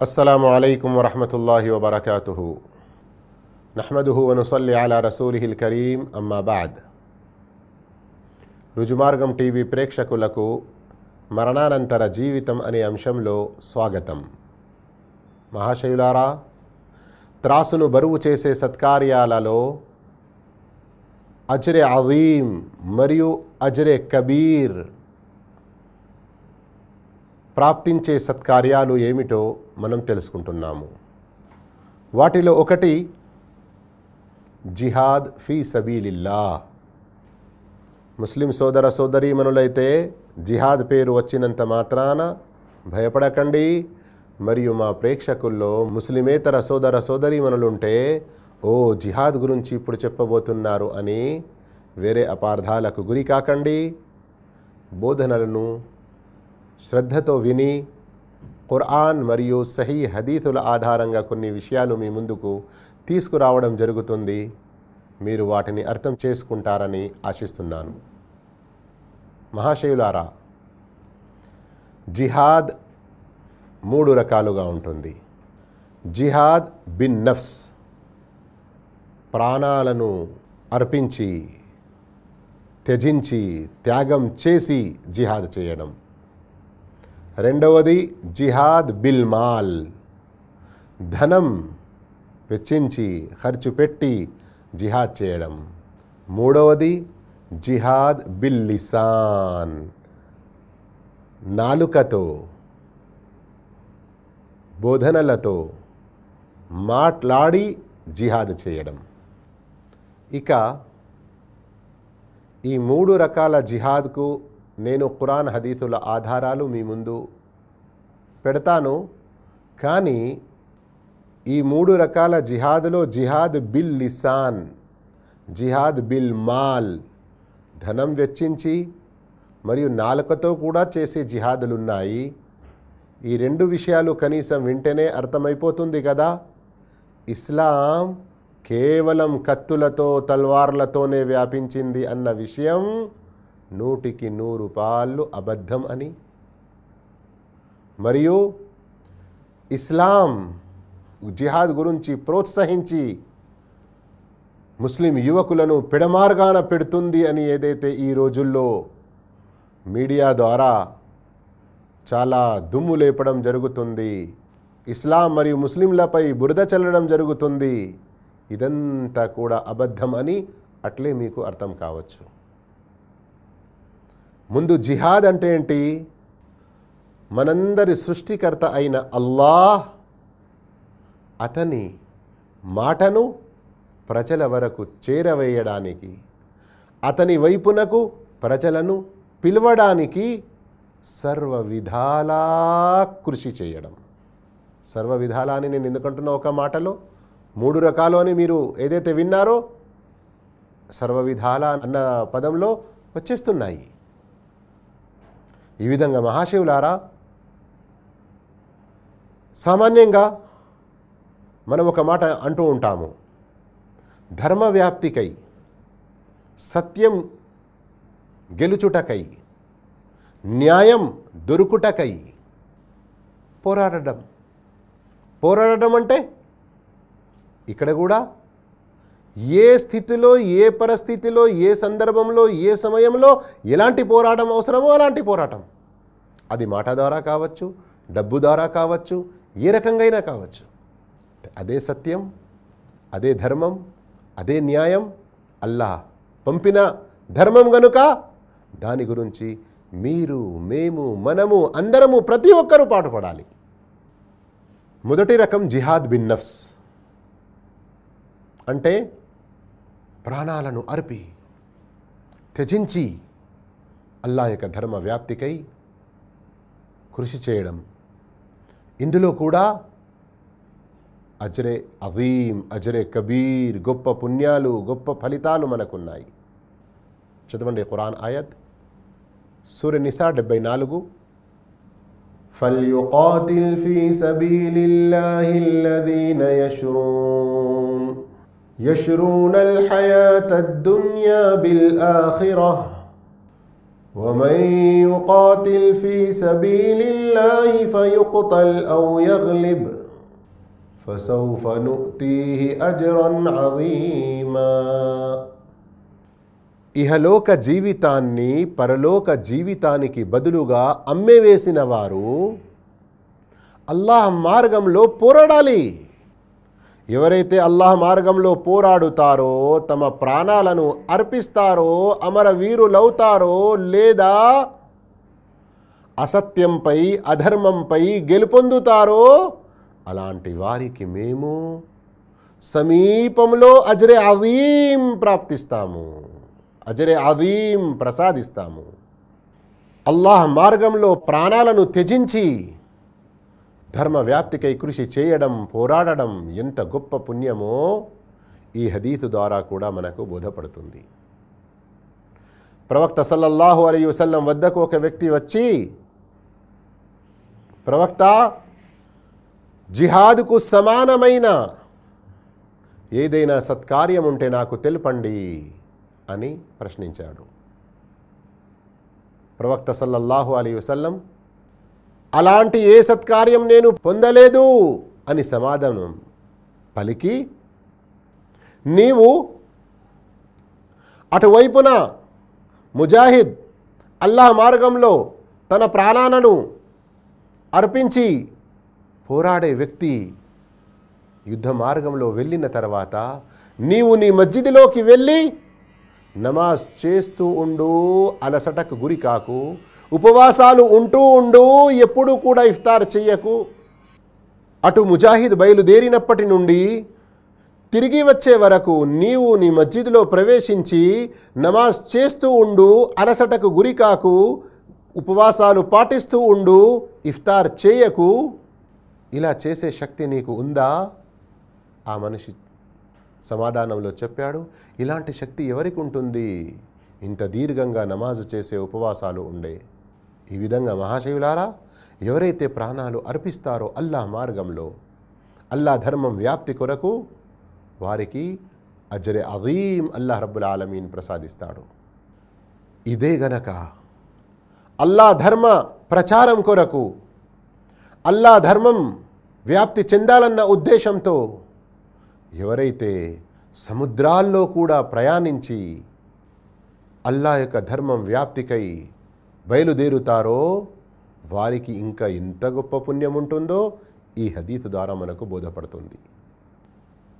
السلام عليكم ورحمة الله وبركاته نحمده ونصلي على رسوله الكريم أما بعد రుజుమార్గం TV ప్రేక్షకులకు మరణానంతర జీవితం అనే అంశంలో స్వాగతం మహాశయులారా త్రాసును బరువు చేసే సత్కార్యాలలో అజ్రే అజీం మరియు అజ్రే కబీర్ ప్రాప్తించే సత్కార్యాలు ఏమిటో మనం తెలుసుకుంటున్నాము. వాటిలో ఒకటి జిహాద్ ఫీ సబీలిల్లా ముస్లిం సోదర సోదరీమనులైతే జిహాద్ పేరు వచ్చినంత మాత్రాన భయపడకండి. మరియు మా ప్రేక్షకుల్లో ముస్లిమేతర సోదర సోదరీమణులుంటే ఓ జిహాద్ గురించి ఇప్పుడు చెప్పబోతున్నారు అని వేరే అపార్థాలకు గురి కాకండి బోధనలను శ్రద్ధతో విని ఖుర్ఆన్ మరియు సహీ హదీతుల ఆధారంగా కొన్ని విషయాలు మీ ముందుకు తీసుకురావడం జరుగుతుంది. మీరు వాటిని అర్థం చేసుకుంటారని ఆశిస్తున్నాను. మహాశయులారా జిహాద్ మూడు రకాలుగా ఉంటుంది. జిహాద్ బిన్ నఫ్స్ ప్రాణాలను అర్పించి త్యజించి త్యాగం చేసి జిహాద్ చేయడం. రెండవది జిహాద్ బిల్ మాల్. ధనం వెచ్చించి ఖర్చు పెట్టి జిహాద్ చేయడం. మూడవది జిహాద్ బిల్ లిసాన్. నాలుకతో బోధనలతో మాట్లాడి జిహాద్ చేయడం. ఇక ఈ మూడు రకాల జిహాద్కు నేను ఖురాన్ హదీసుల ఆధారాలు మీ ముందు పెడతాను. కానీ ఈ మూడు రకాల జిహాద్లో జిహాద్ బిల్ లిసాన్ జిహాద్ బిల్ మాల్ ధనం వెచ్చించి మరియు నాలుకతో కూడా చేసే జిహాదులున్నాయి. ఈ రెండు విషయాలు కనీసం వింటేనే అర్థమైపోతుంది కదా. ఇస్లాం కేవలం కత్తులతో తల్వార్లతోనే వ్యాపించింది అన్న విషయం నూటికి నూరు పాళ్ళు అబద్ధం అని. మరియు ఇస్లాం జిహాద్ గురించి ప్రోత్సహించి ముస్లిం యువకులను పిడమార్గాన పెడుతుంది అని ఏదైతే ఈ రోజుల్లో మీడియా ద్వారా చాలా దుమ్ము లేపడం జరుగుతుంది ఇస్లాం మరియు ముస్లింలపై బురద చల్లడం జరుగుతుంది ఇదంతా కూడా అబద్ధం అని అట్లే మీకు అర్థం కావచ్చు. ముందు జిహాద్ అంటే ఏంటి? మనందరి సృష్టికర్త అయిన అల్లాహ్ అతని మాటను ప్రజల వరకు చేరవేయడానికి అతని వైపునకు ప్రజలను పిలవడానికి సర్వ విధాలా కృషి చేయడం. సర్వ విధాలా అని నేను ఎందుకంటున్నా ఒక మాటలో? మూడు రకాలు అని మీరు ఏదైతే విన్నారో సర్వ విధాల అన్న పదంలో వచ్చేస్తున్నాయి. ఈ విధంగా మహాశివులారా సామాన్యంగా మనం ఒక మాట అంటూ ఉంటాము. ధర్మ వ్యాప్తికై సత్యం గెలుచుటకై న్యాయం దొరుకుటకై పోరాడడం. పోరాడడం అంటే ఇక్కడ కూడా ఏ స్థితిలో ఏ పరిస్థితిలో ఏ సందర్భంలో ఏ సమయంలో ఎలాంటి పోరాటం అవసరమో అలాంటి పోరాటం. అది మాట ద్వారా కావచ్చు డబ్బు ద్వారా కావచ్చు ఏ రకంగా కావచ్చు. అదే సత్యం అదే ధర్మం అదే న్యాయం అల్లా పంపిన ధర్మం గనుక దాని గురించి మీరు మేము మనము అందరము ప్రతి ఒక్కరూ పాటుపడాలి. మొదటి రకం జిహాద్ బిన్నఫ్స్ అంటే ప్రాణాలను అర్పి త్యజించి అల్లా యొక్క ధర్మ వ్యాప్తికై కృషి చేయడం ఇందులో కూడా అజరే అవీం అజరే కబీర్ గొప్ప పుణ్యాలు గొప్ప ఫలితాలు మనకున్నాయి చదవండి ఖురాన్ ఆయత్ సూర్య నిసా డెబ్బై నాలుగు فليقاتل في سبيل الله الذين يشرون يشرون الحياة الدنيا بالآخرة ومن يقاتل في سبيل الله فيقتل أو يغلب فسوف نؤتيه أجرا عظيما ఇహలోక జీవితాన్ని పరలోక జీవితానికి బదులుగా అమ్మివేసిన వారు అల్లాహ్ మార్గంలో పోరాడాలి ఎవరైతే అల్లాహ్ మార్గంలో పోరాడుతారో తమ ప్రాణాలను అర్పిస్తారో అమరవీరులవుతారో లేదా అసత్యంపై అధర్మంపై గెలుపొందుతారో అలాంటి వారికి మేము సమీపంలో అజరే అదీం ప్రాప్తిస్తాము. అజరే అదీం ప్రసాదిస్తాము. అల్లాహ్ మార్గంలో ప్రాణాలను త్యజించి ధర్మ వ్యాప్తికై కృషి చేయడం పోరాడడం ఎంత గొప్ప పుణ్యమో ఈ హదీతు ద్వారా కూడా మనకు బోధపడుతుంది. ప్రవక్త సల్లల్లాహు అలీ వసల్లం వద్దకు ఒక వ్యక్తి వచ్చి ప్రవక్త జిహాదుకు సమానమైన ఏదైనా సత్కార్యం ఉంటే నాకు తెలుపండి అని ప్రశ్నించాడు. ప్రవక్త సల్లల్లాహు అలీ వసల్లం అలాంటి ఏ సత్కార్యం నేను పొందలేదు అని సమాధానం పలికి నీవు అటువైపున ముజాహిద్ అల్లాహ్ మార్గంలో తన ప్రాణాలను అర్పించి పోరాడే వ్యక్తి యుద్ధ మార్గంలో వెళ్ళిన తర్వాత నీవు నీ మస్జిద్లోకి వెళ్ళి నమాజ్ చేస్తూ ఉండు అలసటకు గురి కాకు ఉపవాసాలు ఉంటూ ఉండు ఎప్పుడు కూడా ఇఫ్తార్ చెయ్యకు. అటు ముజాహిద్ బయలుదేరినప్పటి నుండి తిరిగి వచ్చే వరకు నీవు నీ మస్జిద్లో ప్రవేశించి నమాజ్ చేస్తూ ఉండు అలసటకు గురికాకు ఉపవాసాలు పాటిస్తూ ఉండు ఇఫ్తార్ చేయకు ఇలా చేసే శక్తి నీకు ఉందా? ఆ మనిషి సమాధానంలో చెప్పాడు ఇలాంటి శక్తి ఎవరికి ఉంటుంది? ఇంత దీర్ఘంగా నమాజు చేసే ఉపవాసాలు ఉండే ఈ విధంగా మహాశయులారా ఎవరైతే ప్రాణాలు అర్పిస్తారో అల్లా మార్గంలో అల్లా ధర్మం వ్యాప్తి కొరకు వారికి అజరే అదీం అల్లా రబ్బుల్ ఆలమీన్ ప్రసాదిస్తాడు. ఇదే గనక అల్లా ధర్మ ప్రచారం కొరకు అల్లా ధర్మం వ్యాప్తి చెందాలన్న ఉద్దేశంతో ఎవరైతే సముద్రాల్లో కూడా ప్రయాణించి అల్లా యొక్క ధర్మం వ్యాప్తికై బయలుదేరుతారో? వారికి ఇంకా ఎంత గొప్ప పుణ్యం ఉంటుందో? ఈ హదీత్ ద్వారా మనకు బోధపడుతుంది.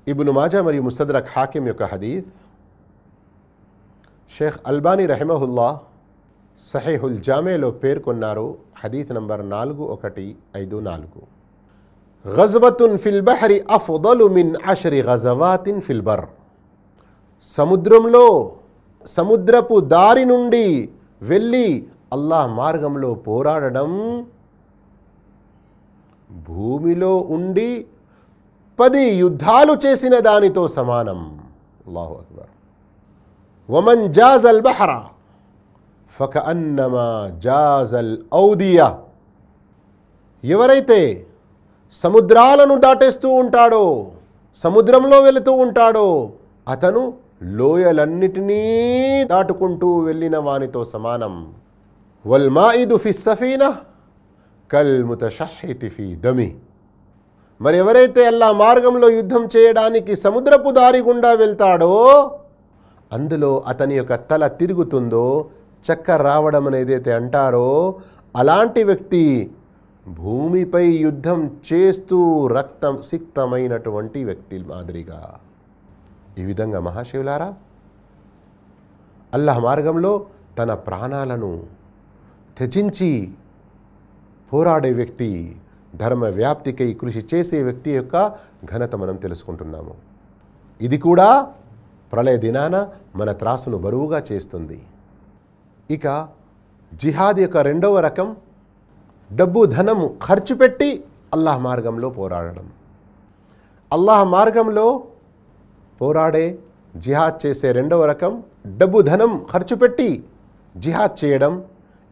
ఇబును మాజా మరియు ముస్తద్రక్ హాకిం యొక్క హదీత్ షేఖ్ అల్బానీ రెహమహుల్లా సహేహుల్ జామేలో పేర్కొన్నారు. హదీత్ నంబర్ నాలుగు ఒకటి ఐదు నాలుగు. గజ్వతున్ ఫిల్ బహరి అఫ్దలు మిన్ అషరి గజవాతిన్ ఫిల్బర్ సముద్రంలో సముద్రపు దారి నుండి వెళ్ళి అల్లాహ్ మార్గంలో పోరాడడం భూమిలో ఉండి పది యుద్ధాలు చేసిన దానితో సమానం. అల్లాహు అక్బర్. వమన్ జాజల్ బహరా ఫక అన్నమా జాజల్ ఔదియా. ఎవరైతే సముద్రాలను దాటేస్తూ ఉంటాడో సముద్రంలో వెళుతూ ఉంటాడో అతను లోయలన్నిటినీ దాటుకుంటూ వెళ్ళిన వానితో సమానం. వల్మాయిదు ఫి సఫీనా కల్ ముతషహితి ఫీ దమి మరి ఎవరైతే అల్లా మార్గంలో యుద్ధం చేయడానికి సముద్రపు దారి గుండా వెళ్తాడో అందులో అతని యొక్క తల తిరుగుతుందో చక్కర రావడం అనేదైతే అంటారో అలాంటి వ్యక్తి భూమిపై యుద్ధం చేస్తూ రక్తం సిక్తమైనటువంటి వ్యక్తి మాదిరిగా. ఈ విధంగా మహాశివులారా అల్లాహ్ మార్గంలో తన ప్రాణాలను త్యజించి పోరాడే వ్యక్తి ధర్మ వ్యాప్తికై కృషి చేసే వ్యక్తి యొక్క ఘనత మనం తెలుసుకుంటున్నాము. ఇది కూడా ప్రళయ దినాన మన త్రాసును బరువుగా చేస్తుంది. ఇక జిహాద్ యొక్క రెండవ రకం డబ్బు ధనము ఖర్చు పెట్టి అల్లాహ్ మార్గంలో పోరాడడం. అల్లాహ్ మార్గంలో పోరాడే జిహాద్ చేసే రెండవ రకం డబ్బు ధనం ఖర్చు పెట్టి జిహాద్ చేయడం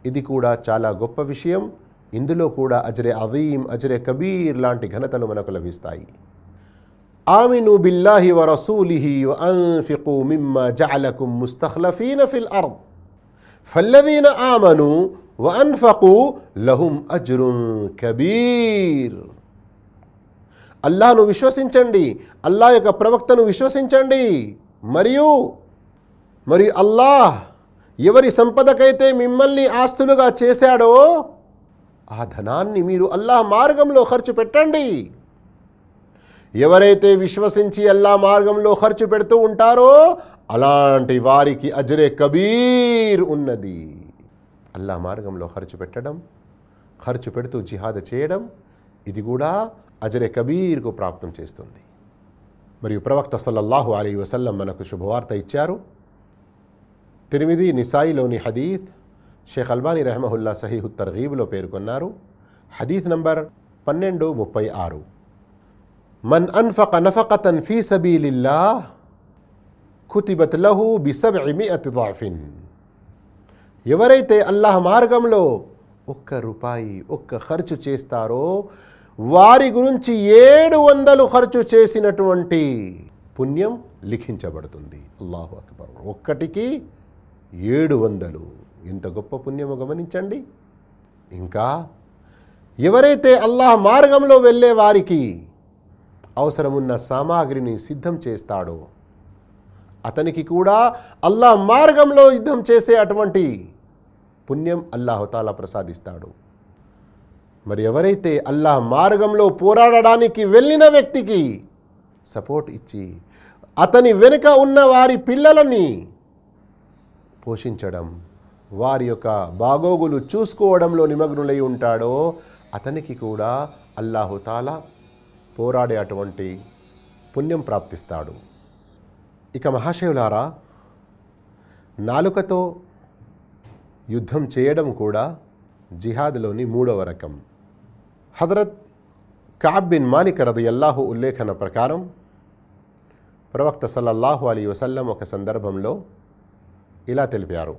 ఇది కూడా చాలా గొప్ప విషయం. ఇందులో కూడా అజరే అదీం అజరే కబీర్ లాంటి ఘనతలు మనకు లభిస్తాయి. ఆమిను బిల్లాహి వ రసూలిహి మిమ్మ జఅలకుం ముస్తఖ్లఫీన ఫిల్ అర్ద్. ఫల్లదీన ఆమను వన్ఫకు లహుం అజ్రున్ కబీర్. అల్లాను విశ్వసించండి అల్లా యొక్క ప్రవక్తను విశ్వసించండి. మరియు మరియు అల్లాహ్ ఎవరి సంపదకైతే మిమ్మల్ని ఆస్తులుగా చేశాడో ఆ ధనాన్ని మీరు అల్లాహ్ మార్గంలో ఖర్చు పెట్టండి. ఎవరైతే విశ్వసించి అల్లా మార్గంలో ఖర్చు పెడుతూ ఉంటారో అలాంటి వారికి అజరే కబీర్ ఉన్నది. అల్లా మార్గంలో ఖర్చు పెట్టడం ఖర్చు పెడుతూ జిహాద్ చేయడం ఇది కూడా అజరే కబీర్కు ప్రాప్తం చేస్తుంది. మరియు ప్రవక్త సల్లల్లాహు అలీ వసల్లం మనకు శుభవార్త ఇచ్చారు. తిరిమిది నిసాయిలోని హదీత్ షేఖ్ అల్బానీ రెహమహుల్లా సహీహు తర్గీబ్లో పేర్కొన్నారు. హదీత్ నంబర్ పన్నెండు ముప్పై ఆరు. మన్ అన్ఫక నఫకతన్ ఫీ సబీలిల్లా కుతిబత్ లహు బిసబ్ఇమియతి ضعఫిన్ ఎవరైతే అల్లాహ్ మార్గంలో ఒక్క రూపాయి ఒక్క ఖర్చు చేస్తారో వారి గురించి ఏడు వందలు ఖర్చు చేసినటువంటి పుణ్యం లిఖించబడుతుంది. అల్లాహు అక్బర్. ఒక్కటికి ఏడు వందలు ఇంత గొప్ప పుణ్యము గమనించండి. ఇంకా ఎవరైతే అల్లాహ్ మార్గంలో వెళ్ళే వారికి అవసరమున్న సామాగ్రిని సిద్ధం చేస్తాడో అతనికి కూడా అల్లాహ్ మార్గంలో యుద్ధం చేసే అటువంటి పుణ్యం అల్లాహుతాలా ప్రసాదిస్తాడు. మరి ఎవరైతే అల్లాహ్ మార్గంలో పోరాడడానికి వెళ్ళిన వ్యక్తికి సపోర్ట్ ఇచ్చి అతని వెనుక ఉన్న వారి పిల్లలని పోషించడం వారి యొక్క బాగోగులు చూసుకోవడంలో నిమగ్నులై ఉంటాడో అతనికి కూడా అల్లాహుతాలా పోరాడే అటువంటి పుణ్యం ప్రాప్తిస్తాడు. ఇక మహాశివులారా నాలుకతో యుద్ధం చేయడం కూడా జిహాద్లోని మూడవ రకం. హజరత్ కాబ్ బిన్ మాలిక్ రదియల్లాహు ఉల్లేఖన ప్రకారం ప్రవక్త సల్లల్లాహు అలీ వసల్లం ఒక సందర్భంలో ఇలా తెలిపారు.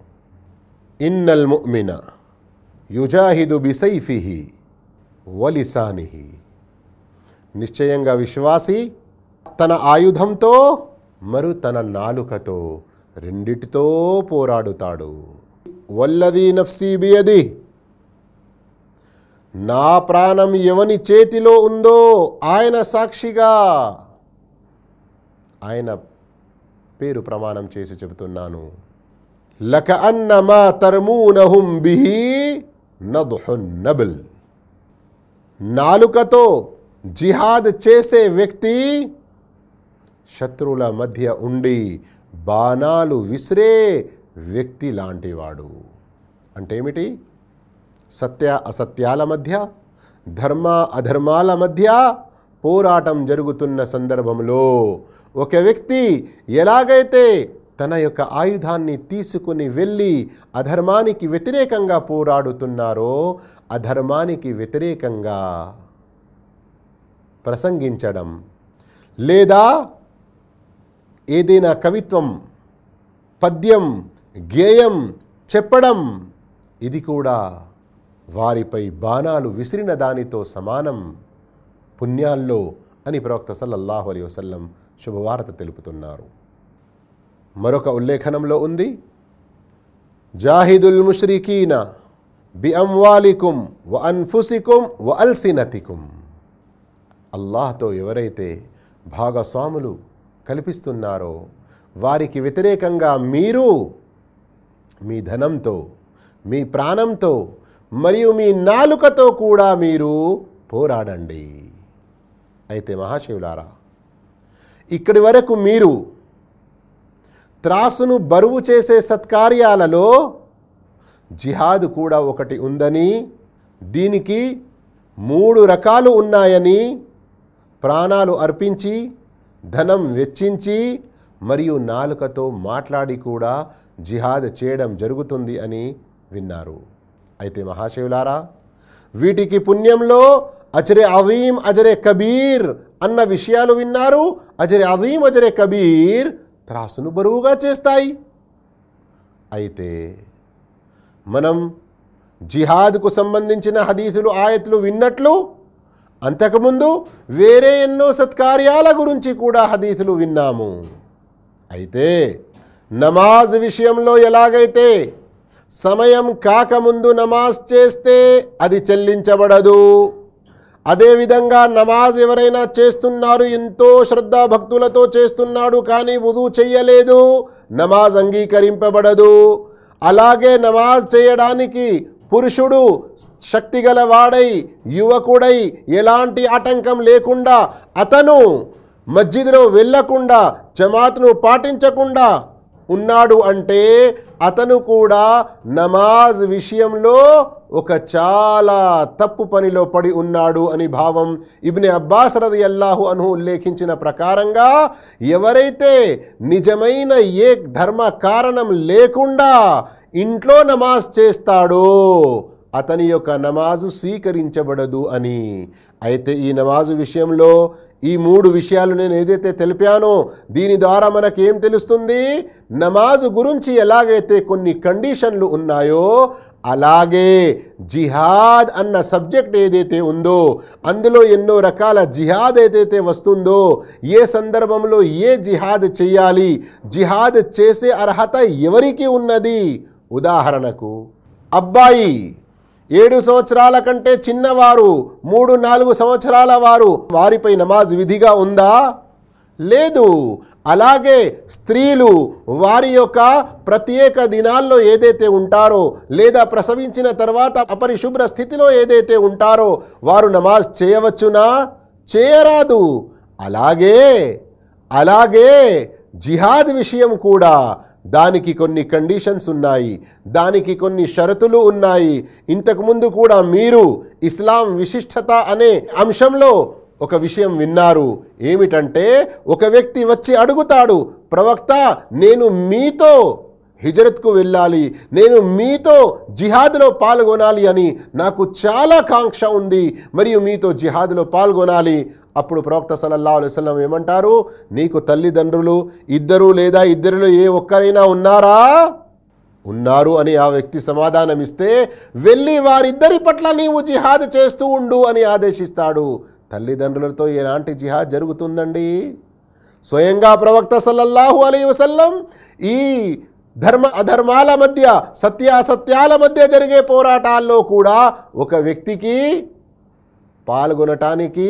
ఇన్నల్ ముమిన యుజాహిదు బిసైఫిహి వలిసానిహి. నిశ్చయంగా విశ్వాసి తన ఆయుధంతో మరు తన నాలుకతో రెండిటితో పోరాడుతాడు. వల్లది నఫ్సీ బియది. నా ప్రాణం ఎవని చేతిలో ఉందో ఆయన సాక్షిగా. ఆయన పేరు ప్రమాణం చేసి చెబుతున్నాను. లక అన్నమా తర్మూనహుం బిహి నదుహున్ నబుల్. నాలుకతో జిహాద్ చేసే వ్యక్తి శత్రువుల మధ్య ఉండి బాణాలు విసిరే వ్యక్తి లాంటివాడు. అంటే ఏమిటి? సత్య అసత్యాల మధ్య ధర్మ అధర్మాల మధ్య పోరాటం జరుగుతున్న సందర్భంలో ఒక వ్యక్తి ఎలాగైతే తన యొక్క ఆయుధాన్ని తీసుకుని వెళ్ళి అధర్మానికి వ్యతిరేకంగా పోరాడుతున్నారో అధర్మానికి వ్యతిరేకంగా ప్రసంగించడం. లేదా ఏదైనా కవిత్వం పద్యం గేయం చెప్పడం ఇది కూడా వారిపై బాణాలు విసిరిన దానితో సమానం. పుణ్యాల్లో అని ప్రవక్త సల్లల్లాహు అలీ వసల్లం శుభవార్త తెలుపుతున్నారు. మరొక ఉల్లేఖనంలో ఉంది జాహిదుల్ ముష్రికీన బి అంవాలికుం వ అన్ఫుసికుం వ అల్సినతికుం. అల్లాహ్తో ఎవరైతే భాగస్వాములు కల్పిస్తున్నారో వారికి వ్యతిరేకంగా మీరు మీ ధనంతో మీ ప్రాణంతో మరియు మీ నాలుకతో కూడా మీరు పోరాడండి. అయితే మహాశివులారా ఇక్కడి వరకు మీరు త్రాసును బరువు చేసే సత్కార్యాలలో జిహాద్ కూడా ఒకటి ఉందని దీనికి మూడు రకాలు ఉన్నాయని ప్రాణాలు అర్పించి ధనం వెచ్చించి మరియు నాలుకతో మాట్లాడి కూడా జిహాద్ చేయడం జరుగుతుంది అని విన్నారు. అయితే మహాశివులారా వీటికి పుణ్యంలో అజరే అజీం అజరే కబీర్ అన్న విషయాలు విన్నారు. అజరే అజీం అజరే కబీర్ త్రాసును బరువుగా చేస్తాయి. అయితే మనం జిహాద్కు సంబంధించిన హదీసులు ఆయతులు విన్నట్లు అంతకుముందు వేరే ఎన్నో సత్కార్యాల గురించి కూడా హదీసులు విన్నాము. అయితే నమాజ్ విషయంలో ఎలాగైతే సమయం కాకముందు నమాజ్ చేస్తే అది చెల్లించబడదు. అదేవిధంగా నమాజ్ ఎవరైనా చేస్తున్నారు ఎంతో శ్రద్ధా భక్తులతో చేస్తున్నాడు కానీ వధు చెయ్యలేదు నమాజ్ అంగీకరింపబడదు. అలాగే నమాజ్ చేయడానికి పురుషుడు శక్తిగల వాడై యువకుడై ఎలాంటి ఆటంకం లేకుండా అతను మస్జిద్లో వెళ్ళకుండా జమాత్ను పాటించకుండా ఉన్నాడు అంటే అతను కూడా నమాజ్ విషయంలో ఒక చాలా తప్పు పనిలో పడి ఉన్నాడు అని భావం ఇబ్నె అబ్బాస్ రది అల్లాహు అను ఉల్లేఖించిన ప్రకారంగా ఎవరైతే నిజమైన ఏ ధర్మ కారణం లేకుండా ఇంట్లో నమాజ్ చేస్తాడో అతని యొక్క నమాజు స్వీకరించబడదు అని. అయితే ఈ నమాజు విషయంలో ఈ మూడు విషయాలు నేను ఏదైతే తెలిపానో దీని ద్వారా మనకేం తెలుస్తుంది? నమాజు గురించి ఎలాగైతే కొన్ని కండిషన్లు ఉన్నాయో అలాగే జిహాద్ అన్న సబ్జెక్ట్ ఏదైతే ఉందో అందులో ఎన్నో రకాల జిహాద్ ఏదైతే వస్తుందో ఏ సందర్భంలో ఏ జిహాద్ చేయాలి? జిహాద్ చేసే అర్హత ఎవరికి ఉన్నది? ఉదాహరణకు అబ్బాయి ఏడు సంవత్సరాల కంటే చిన్నవారు మూడు నాలుగు సంవత్సరాల వారు వారిపై నమాజ్ విధిగా ఉందా? లేదు. అలాగే స్త్రీలు వారి యొక్క ప్రత్యేక దినాల్లో ఏదైతే ఉంటారో లేదా ప్రసవించిన తర్వాత అపరిశుభ్ర స్థితిలో ఏదైతే ఉంటారో వారు నమాజ్ చేయవచ్చునా? చేయరాదు. అలాగే అలాగే జిహాద్ విషయం కూడా దానికి కొన్ని కండిషన్స్ ఉన్నాయి. దానికి కొన్ని షరతులు ఉన్నాయి. ఇంతకుముందు కూడా మీరు ఇస్లాం విశిష్టత అనే అంశంలో ఒక విషయం విన్నారు. ఏమిటంటే ఒక వ్యక్తి వచ్చి అడుగుతాడు ప్రవక్త నేను మీతో హిజరత్కు వెళ్ళాలి. నేను మీతో జిహాద్లో పాల్గొనాలి అని. నాకు చాలా కాంక్ష ఉంది. మరియు మీతో జిహాద్లో పాల్గొనాలి అప్పుడు ప్రవక్త సలల్లా అలైవలం ఏమంటారు? నీకు తల్లిదండ్రులు ఇద్దరు లేదా ఇద్దరిలో ఏ ఒక్కరైనా ఉన్నారా? ఉన్నారు అని ఆ వ్యక్తి సమాధానం ఇస్తే వెళ్ళి వారిద్దరి పట్ల నీవు జిహాద్ చేస్తూ ఉండు అని ఆదేశిస్తాడు. తల్లిదండ్రులతో ఎలాంటి జిహాద్ జరుగుతుందండి? స్వయంగా ప్రవక్త సల్లల్లాహు అలీ వసల్లం ఈ ధర్మ అధర్మాల మధ్య సత్యాసత్యాల మధ్య జరిగే పోరాటాల్లో కూడా ఒక వ్యక్తికి పాల్గొనటానికి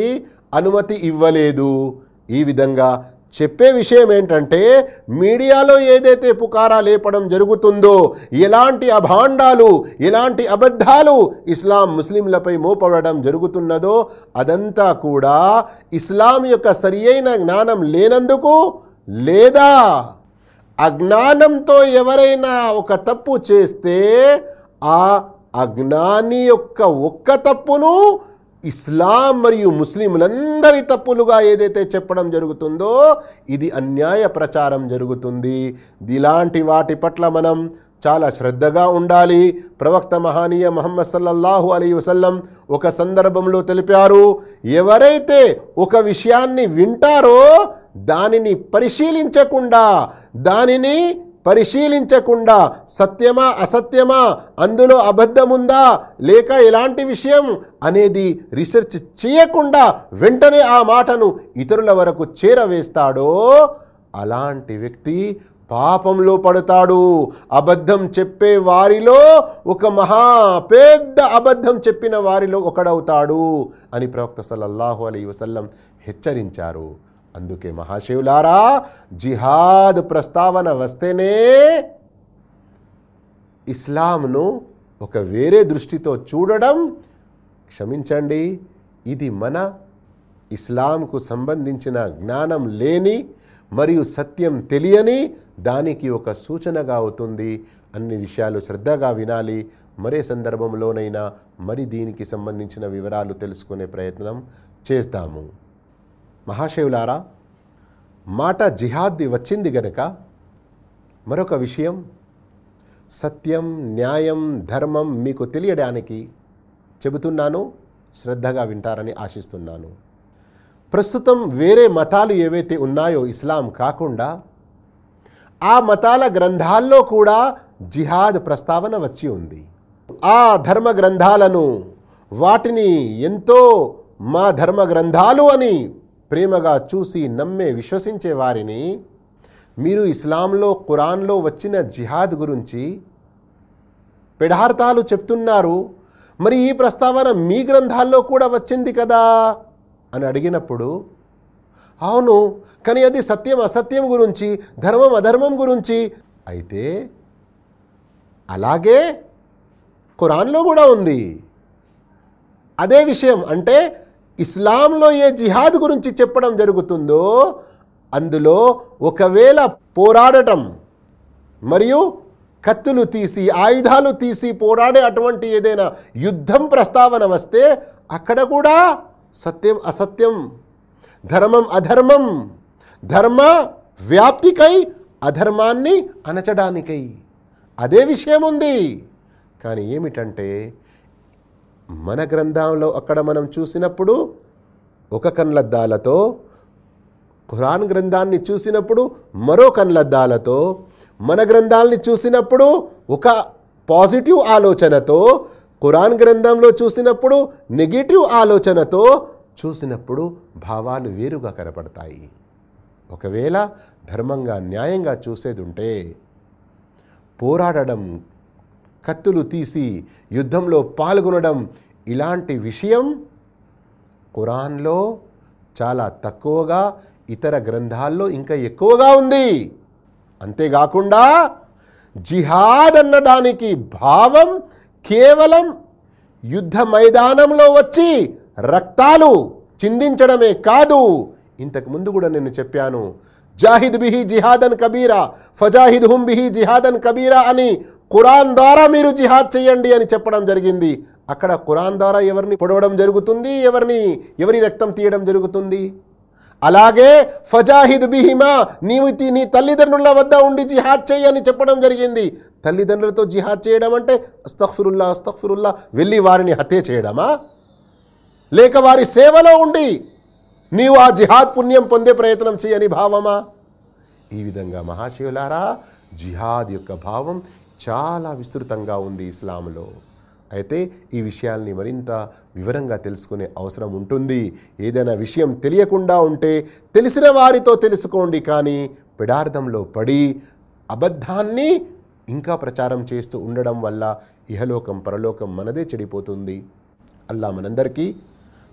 అనుమతి ఇవ్వలేదు. ఈ విధంగా చెప్పే విషయం ఏంటంటే మీడియాలో ఏదైతే పుకారా లేపడం జరుగుతుందో ఎలాంటి అభాండాలు ఎలాంటి అబద్ధాలు ఇస్లాం ముస్లింలపై మోపడడం జరుగుతున్నదో అదంతా కూడా ఇస్లాం యొక్క సరి జ్ఞానం లేనందుకు లేదా? అజ్ఞానంతో ఎవరైనా ఒక తప్పు చేస్తే ఆ అజ్ఞాని యొక్క ఒక్క తప్పును ఇస్లాం మరియు ముస్లింలందరి తప్పులుగా ఏదైతే చెప్పడం జరుగుతుందో ఇది అన్యాయ ప్రచారం జరుగుతుంది. ఇలాంటి వాటి పట్ల మనం చాలా శ్రద్ధగా ఉండాలి. ప్రవక్త మహానీయ మహమ్మద్ సల్లల్లాహు అలీ వసల్లం ఒక సందర్భంలో తెలిపారు ఎవరైతే ఒక విషయాన్ని వింటారో దానిని పరిశీలించకుండా దానిని పరిశీలించకుండా సత్యమా అసత్యమా అందులో అబద్ధముందా లేక ఎలాంటి విషయం అనేది రీసెర్చ్ చేయకుండా వెంటనే ఆ మాటను ఇతరుల వరకు చేరవేస్తాడో అలాంటి వ్యక్తి పాపంలో పడతాడు. అబద్ధం చెప్పే వారిలో ఒక మహా పెద్ద అబద్ధం చెప్పిన వారిలో ఒకడవుతాడు అని ప్రవక్త సల్లల్లాహు అలీ వసల్లం హెచ్చరించారు. అందుకే మహాశివులారా జిహాద్ ప్రస్తావన వస్తేనే ఇస్లాంను ఒక వేరే దృష్టితో చూడడం క్షమించండి ఇది మన ఇస్లాంకు సంబంధించిన జ్ఞానం లేని మరియు సత్యం తెలియని దానికి ఒక సూచనగా అవుతుంది. అన్ని విషయాలు శ్రద్ధగా వినాలి. మరే సందర్భంలోనైనా మరి దీనికి సంబంధించిన వివరాలు తెలుసుకునే ప్రయత్నం చేస్తాము. మహాశివులారా మాట జిహాద్ది వచ్చింది గనక మరొక విషయం సత్యం న్యాయం ధర్మం మీకు తెలియడానికి చెబుతున్నాను శ్రద్ధగా వింటారని ఆశిస్తున్నాను. ప్రస్తుతం వేరే మతాలు ఏవైతే ఉన్నాయో ఇస్లాం కాకుండా ఆ మతాల గ్రంథాల్లో కూడా జిహాద్ ప్రస్తావన వచ్చి ఉంది. ఆ ధర్మ గ్రంథాలను వాటిని ఎంతో మా ధర్మ గ్రంథాలు అని ప్రేమగా చూసి నమ్మే విశ్వసించే వారిని మీరు ఇస్లాంలో ఖురాన్లో వచ్చిన జిహాద్ గురించి పెడార్థాలు చెప్తున్నారు. మరి ఈ ప్రస్తావన మీ గ్రంథాల్లో కూడా వచ్చింది కదా? అని అడిగినప్పుడు అవును కానీ అది సత్యం అసత్యం గురించి ధర్మం అధర్మం గురించి. అయితే అలాగే ఖురాన్లో కూడా ఉంది. అదే విషయం అంటే ఇస్లాంలో ఏ జిహాద్ గురించి చెప్పడం జరుగుతుందో అందులో ఒకవేళ పోరాడటం మరియు కత్తులు తీసి ఆయుధాలు తీసి పోరాడే అటువంటి ఏదైనా యుద్ధం ప్రస్తావన వస్తే అక్కడ కూడా సత్యం అసత్యం ధర్మం అధర్మం ధర్మ వ్యాప్తికై అధర్మాన్ని అణచడానికై అదే విషయం ఉంది. కానీ ఏమిటంటే మన గ్రంథంలో అక్కడ మనం చూసినప్పుడు ఒక కన్లద్దాలతో ఖురాన్ గ్రంథాన్ని చూసినప్పుడు మరో కన్లద్దాలతో మన గ్రంథాలని చూసినప్పుడు ఒక పాజిటివ్ ఆలోచనతో ఖురాన్ గ్రంథంలో చూసినప్పుడు నెగిటివ్ ఆలోచనతో చూసినప్పుడు భావాలు వేరుగా కనపడతాయి. ఒకవేళ ధర్మంగా న్యాయంగా చూసేది ఉంటే పోరాడడం కత్తులు తీసి యుద్ధంలో పాల్గొనడం ఇలాంటి విషయం ఖురాన్లో చాలా తక్కువగా ఇతర గ్రంథాల్లో ఇంకా ఎక్కువగా ఉంది. అంతేకాకుండా జిహాద్ అన్నడానికి భావం కేవలం యుద్ధ మైదానంలో వచ్చి రక్తాలు చిందించడమే కాదు. ఇంతకు ముందు కూడా నేను చెప్పాను జాహిద్ బిహి జిహాదన్ కబీరా ఫజాహిద్ హుం బిహి జిహాదన్ కబీరా అని ఖురాన్ ద్వారా మీరు జిహాద్ చేయండి అని చెప్పడం జరిగింది. అక్కడ ఖురాన్ ద్వారా ఎవరిని పొడవడం జరుగుతుంది? ఎవరిని ఎవరి రక్తం తీయడం జరుగుతుంది? అలాగే ఫజాహిద్ బిహిమా నీవు నీ తల్లిదండ్రుల వద్ద ఉండి జిహాద్ చేయని చెప్పడం జరిగింది. తల్లిదండ్రులతో జిహాద్ చేయడం అంటే అస్తఫిరుల్లా అస్తఫిరుల్లా వెళ్ళి వారిని హత్య చేయడమా? లేక వారి సేవలో ఉండి నీవు ఆ జిహాద్ పుణ్యం పొందే ప్రయత్నం చేయని భావమా? ఈ విధంగా మహాశివులారా జిహాద్ యొక్క భావం చాలా విస్తృతంగా ఉంది ఇస్లాంలో. అయితే ఈ విషయాల్ని మరింత వివరంగా తెలుసుకునే అవసరం ఉంటుంది. ఏదైనా విషయం తెలియకుండా ఉంటే తెలిసిన వారితో తెలుసుకోండి కానీ పెడార్థంలో పడి అబద్ధాన్ని ఇంకా ప్రచారం చేస్తూ ఉండడం వల్ల ఇహలోకం పరలోకం మనదే చెడిపోతుంది. అల్లా మనందరికీ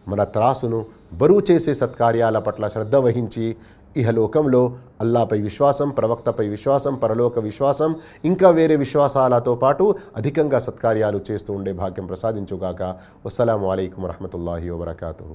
మన త్రాసును బరువు చేసే సత్కార్యాల పట్ల శ్రద్ధ వహించి ఇహలోకంలో అల్లాపై విశ్వాసం ప్రవక్తపై విశ్వాసం పరలోక విశ్వాసం ఇంకా వేరే విశ్వాసాలతో పాటు అధికంగా సత్కార్యాలు చేస్తూ ఉండే భాగ్యం ప్రసాదించుగాక. వస్సలాము అలైకుం వరహమతుల్లాహి వబర్కాతూ